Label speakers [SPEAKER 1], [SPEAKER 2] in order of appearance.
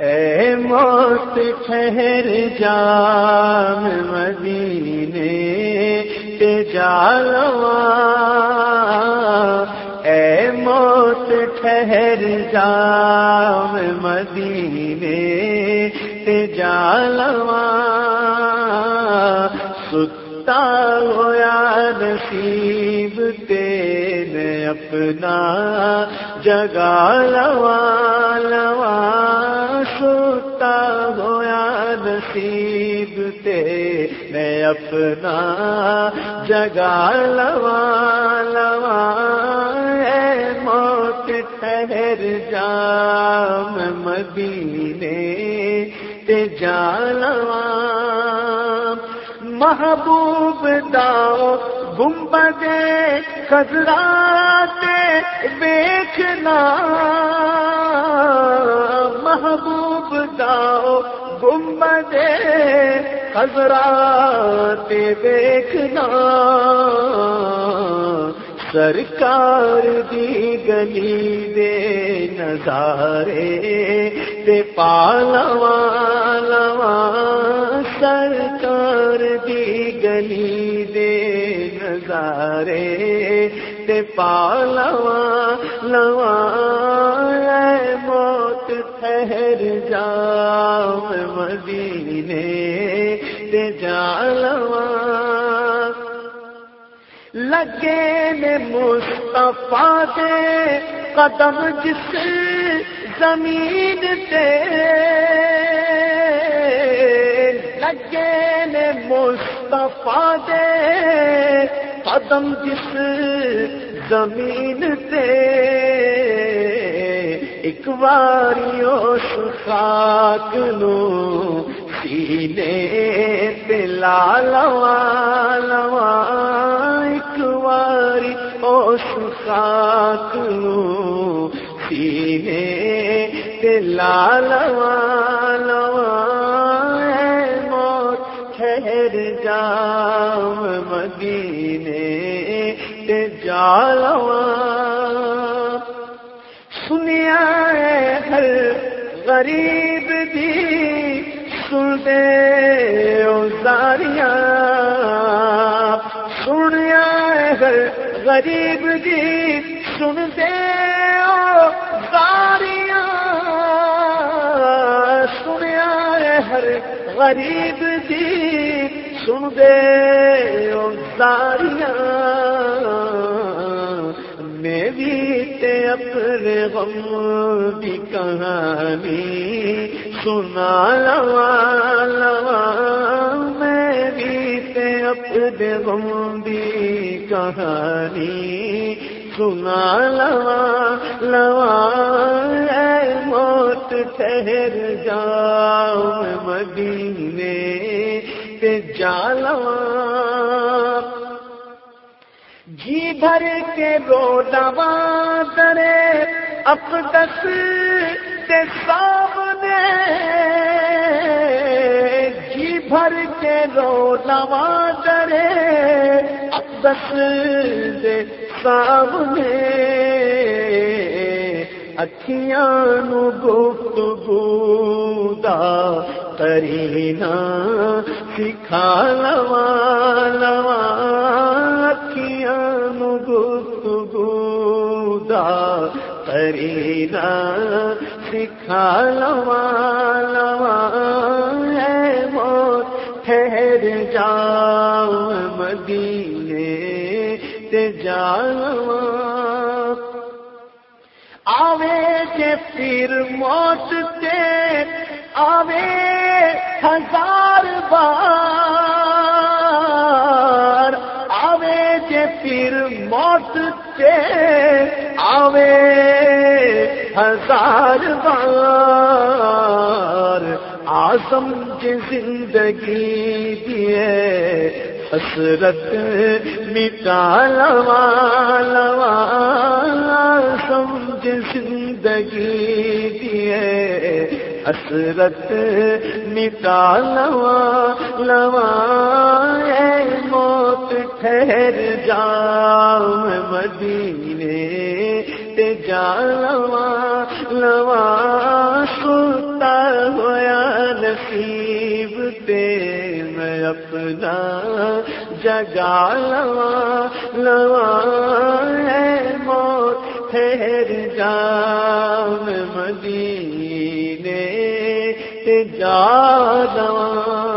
[SPEAKER 1] اے موت ٹھہر جام مدینے تے جالوا اے موت ٹھہر جام مدینے تے جالوا ستا ہوا نصیب تینے اپنا جگا لوا نصیب تے میں اپنا جگا لوا لوا اے موت ٹھہر جام مدینے تے جا لوا۔ محبوب داؤ، گنبد خزرات دیکھنا۔ محبوب داؤ گنبد خزرات دیکھنا۔ سرکار دی گلی دے نظارے تے پالوا لوا سرکار دی گلی دے نظارے تے پالوا لوا موت ٹھہر جاؤ مدینے تے جالوا لگے نے مصطفیٰ دے قدم جس زمین تے۔ لگے نے مصطفیٰ دے قدم جس زمین تے۔ ایک باری اس خاک نو سینے پہ لالوا لوا ایک باری اس خاک نو سینے پہ لالوا لوا موت، ٹھہر جام مدینے تے جالوا سنیا ہر غریب دی سن دے اوزاریاں سنیا ہر غریب دی سن دے اوزاریاں سنیا ہر غریب دی سن دے اوزاریاں اپنے غم کی کہانی سنا، لوا لوا، میں بھی اپنے غم کی کہانی سنا، لوا لوا، اے موت ٹھہر جاؤ مدینے تے جا، لوا جی بھر کے رو دوا کرے اقدس کے سامنے۔ جی بھر کے رو دوا کرے اقدس کے سامنے۔ اکھیاں نو گفتگو دا کرینا سکھا لوا لوا کرینا سکھا لوا لوا اے موت ٹھہر جاؤ مدینے، تے جالوا آوے کے پھر موت تے، آوے ہزار بار۔ آوے کے پھر موت تے، آوے ہزار بار آزم کی زندگی دیے حسرت مٹا لوا لوا سمجھ زندگی دیے حسرت مٹا لوا اے موت ٹھہر جاؤ، مدینے تے سلواں سنتا ہوا نصیب پہ میں اپنا جگا لواں لواں ہے موت ٹھہر جام مدینے جا دواں